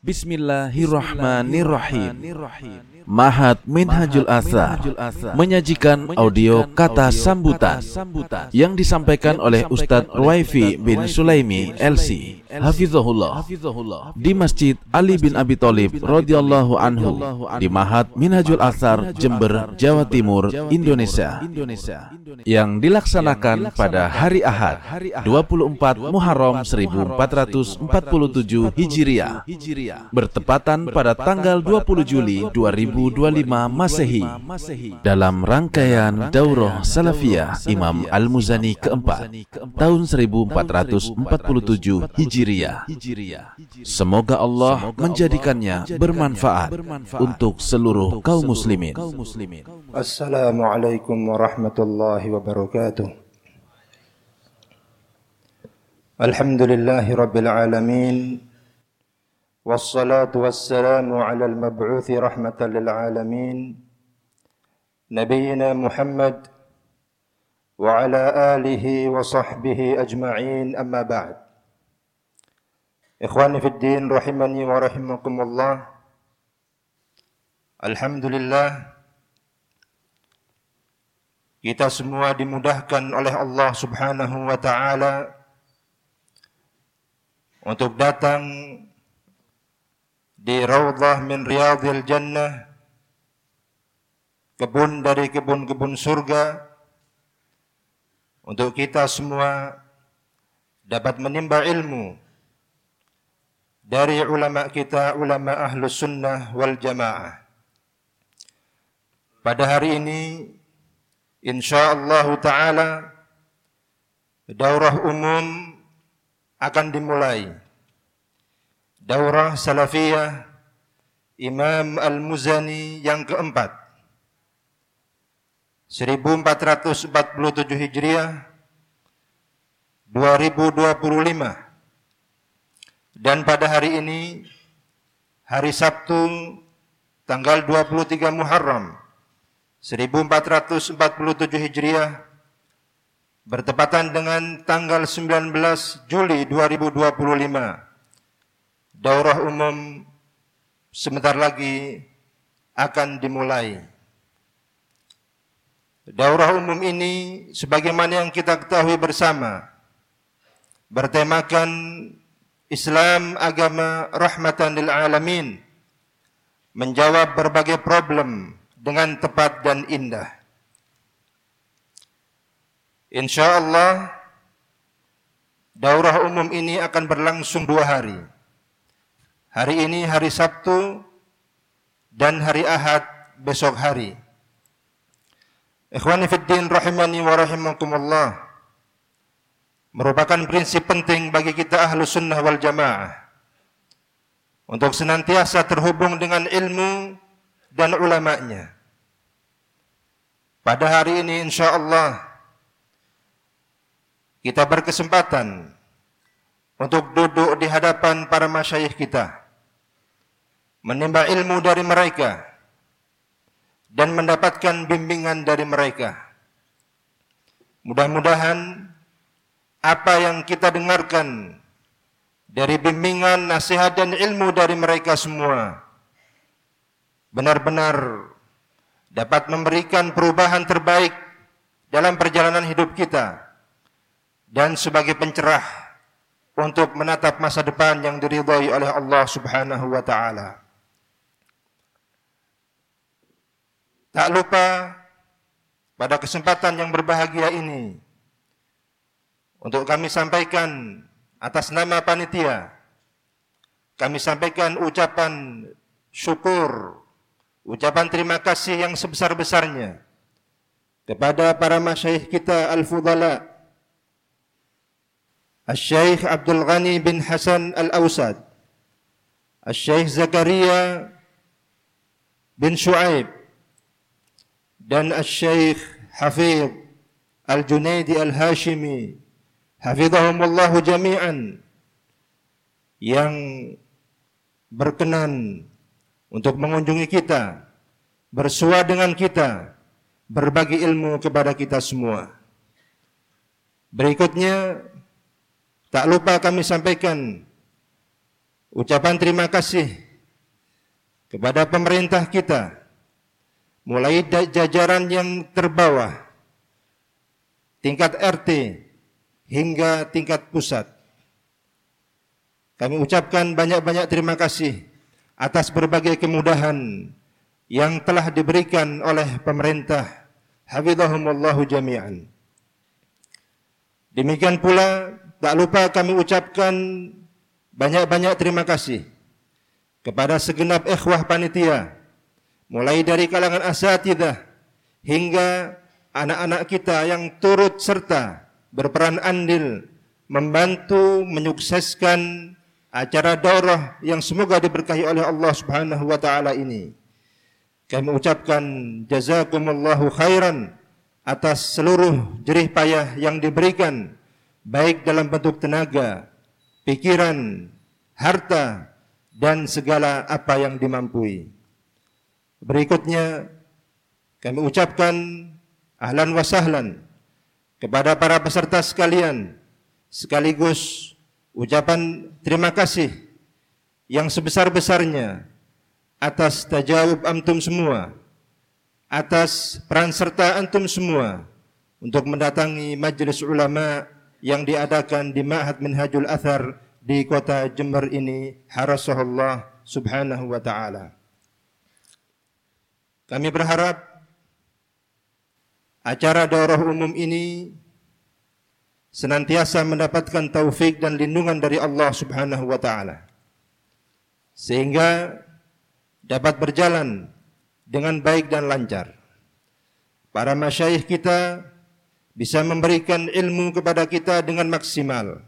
Bismillahirrahmanirrahim. Mahat Minhajul Asa menyajikan audio kata sambutan yang disampaikan oleh Ustadz Ruwaifi bin Sulaimi LC Hafizahullah. Di Masjid Ali bin Abi Thalib radhiyallahu anhu. di Mahat Minhajul Asar Jember Jawa Timur Indonesia. Yang dilaksanakan pada hari Ahad 24 Muharram 1447 Hijriah bertepatan pada tanggal 20 Juli 2000 2025 Masehi dalam rangkaian Daurah Salafiyah Imam Al-Muzani keempat tahun 1447 Hijriah. Semoga Allah menjadikannya bermanfaat untuk seluruh kaum muslimin. Assalamualaikum warahmatullahi wabarakatuh. Alhamdulillahi rabbil alamin. والصلاة والسلام على المبعوث رحمة للعالمين نبينا محمد وعلى آله وصحبه أجمعين أما بعد. إخواني في الدين رحمني ورحمكم الله. الحمد لله kita semua dimudahkan oleh Allah Subhanahu wa taala untuk datang di Raudhah min Riyadhil Jannah kebun dari kebun-kebun surga untuk kita semua dapat menimba ilmu dari ulama kita ulama ahlus sunnah wal jamaah. Pada hari ini insyaallah taala daurah umum akan dimulai Daurah Salafiyah Imam Al-Muzani yang keempat. 1447 Hijriah 2025 dan pada hari ini hari Sabtu tanggal 23 Muharram 1447 Hijriah bertepatan dengan tanggal 19 Juli 2025 daurah umum sebentar lagi akan dimulai. Daurah umum ini sebagaimana yang kita ketahui bersama bertemakan Islam agama rahmatan lil alamin menjawab berbagai problem dengan tepat dan indah. Insyaallah daurah umum ini akan berlangsung dua hari. Hari ini hari Sabtu dan hari Ahad besok hari. Ikhwani fiddin rahimani wa rahimakumullah. Merupakan prinsip penting bagi kita ahlu sunnah wal jamaah. Untuk senantiasa terhubung dengan ilmu dan ulama'nya. Pada hari ini insya Allah kita berkesempatan untuk duduk di hadapan para masyayikh kita menimba ilmu dari mereka dan mendapatkan bimbingan dari mereka. Mudah-mudahan apa yang kita dengarkan dari bimbingan, nasihat dan ilmu dari mereka semua benar-benar dapat memberikan perubahan terbaik dalam perjalanan hidup kita dan sebagai pencerah untuk menatap masa depan yang diridhai oleh Allah Subhanahu wa taala. Tak lupa pada kesempatan yang berbahagia ini untuk kami sampaikan atas nama panitia kami sampaikan ucapan syukur, ucapan terima kasih yang sebesar-besarnya kepada para masyayikh kita al-fudala Al-Syeikh Abdul Ghani bin Hasan Al-Awsad Al-Syeikh Zakaria bin Shu'aib dan Al-Syeikh Hafidh Al-Junaidi Al-Hashimi Hafidhahumullahu jami'an yang berkenan untuk mengunjungi kita bersua dengan kita berbagi ilmu kepada kita semua. Berikutnya tak lupa kami sampaikan ucapan terima kasih kepada pemerintah kita mulai jajaran yang terbawah tingkat RT hingga tingkat pusat. Kami ucapkan banyak-banyak terima kasih atas berbagai kemudahan yang telah diberikan oleh pemerintah. Hafizahumullahu jami'an. Demikian pula tak lupa kami ucapkan banyak-banyak terima kasih kepada segenap ikhwah panitia mulai dari kalangan asatidah hingga anak-anak kita yang turut serta berperan andil membantu menyukseskan acara daurah yang semoga diberkahi oleh Allah Subhanahu wa taala ini. Kami ucapkan jazakumullahu khairan atas seluruh jerih payah yang diberikan baik dalam bentuk tenaga, pikiran, harta, dan segala apa yang dimampui. Berikutnya, kami ucapkan ahlan wa sahlan kepada para peserta sekalian, sekaligus ucapan terima kasih yang sebesar-besarnya atas tajawub antum semua, atas peran serta antum semua untuk mendatangi majelis ulama yang diadakan di Ma'had Minhajul Athar di kota Jember ini harasahullah subhanahu wa ta'ala. Kami berharap acara daurah umum ini senantiasa mendapatkan taufik dan lindungan dari Allah subhanahu wa ta'ala. Sehingga dapat berjalan dengan baik dan lancar. Para masyayikh kita bisa memberikan ilmu kepada kita dengan maksimal.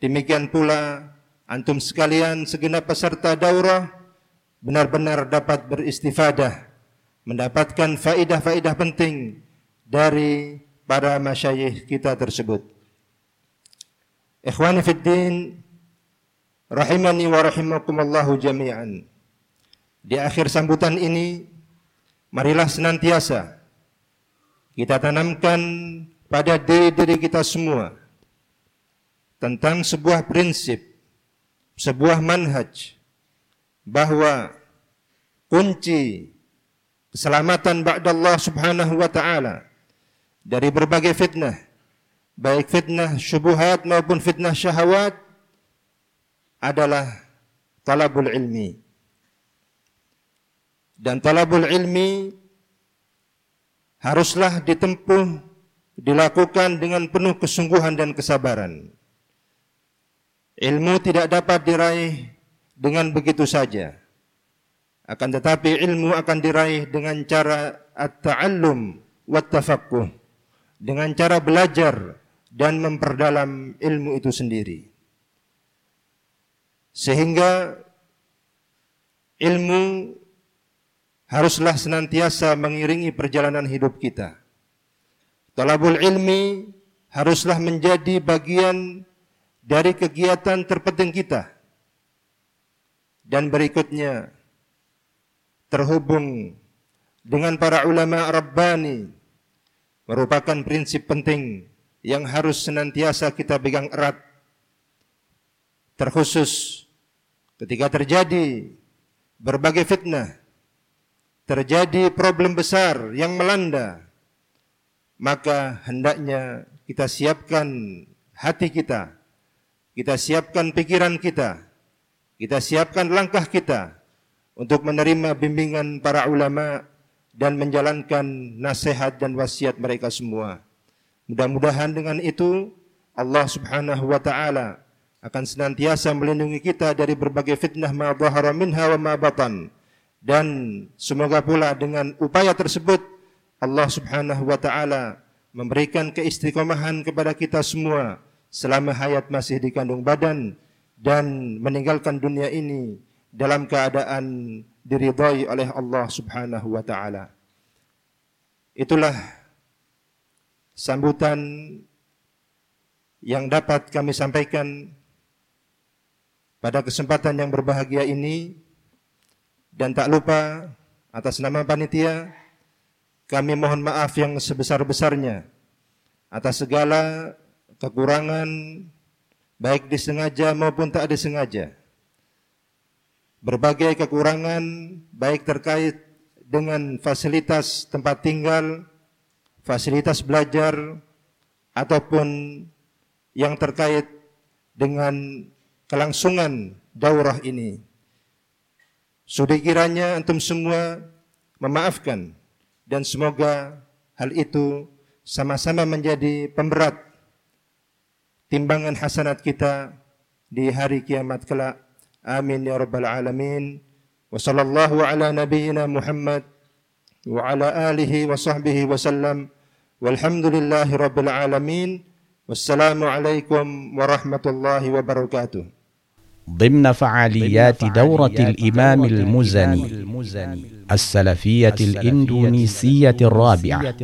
Demikian pula antum sekalian segenap peserta daurah benar-benar dapat beristifadah, mendapatkan faidah-faidah penting dari para masyayikh kita tersebut. Ikhwani fid din, rahimani wa rahimakumullahu jami'an. Di akhir sambutan ini, marilah senantiasa kita tanamkan pada diri diri kita semua tentang sebuah prinsip, sebuah manhaj bahwa kunci keselamatan ba'dallah subhanahu wa ta'ala dari berbagai fitnah baik fitnah syubuhat maupun fitnah syahwat adalah talabul ilmi dan talabul ilmi haruslah ditempuh dilakukan dengan penuh kesungguhan dan kesabaran. Ilmu tidak dapat diraih dengan begitu saja. Akan tetapi ilmu akan diraih dengan cara at-ta'allum wa tafaqquh. Dengan cara belajar dan memperdalam ilmu itu sendiri. Sehingga ilmu haruslah senantiasa mengiringi perjalanan hidup kita. Talabul ilmi haruslah menjadi bagian dari kegiatan terpenting kita. Dan berikutnya terhubung dengan para ulama Rabbani merupakan prinsip penting yang harus senantiasa kita pegang erat. Terkhusus ketika terjadi berbagai fitnah terjadi problem besar yang melanda, maka hendaknya kita siapkan hati kita, kita siapkan pikiran kita, kita siapkan langkah kita untuk menerima bimbingan para ulama dan menjalankan nasihat dan wasiat mereka semua. Mudah-mudahan dengan itu Allah Subhanahu wa taala akan senantiasa melindungi kita dari berbagai fitnah ma dhahara minha wa ma batan dan semoga pula dengan upaya tersebut Allah Subhanahu wa taala memberikan keistiqomahan kepada kita semua selama hayat masih dikandung badan dan meninggalkan dunia ini dalam keadaan diridhai oleh Allah Subhanahu wa taala. Itulah sambutan yang dapat kami sampaikan pada kesempatan yang berbahagia ini dan tak lupa atas nama panitia kami mohon maaf yang sebesar-besarnya atas segala kekurangan baik disengaja maupun tak disengaja berbagai kekurangan baik terkait dengan fasilitas tempat tinggal, fasilitas belajar ataupun yang terkait dengan kelangsungan daurah ini. Sudah kiranya antum semua memaafkan dan semoga hal itu sama-sama menjadi pemberat timbangan hasanat kita di hari kiamat kelak. آمين يا رب العالمين. وصلى الله على نبينا محمد وعلى آله وصحبه وسلم. والحمد لله رب العالمين. والسلام عليكم ورحمة الله وبركاته. ضمن فعاليات دورة الإمام المزني. السلفية الإندونيسية الرابعة.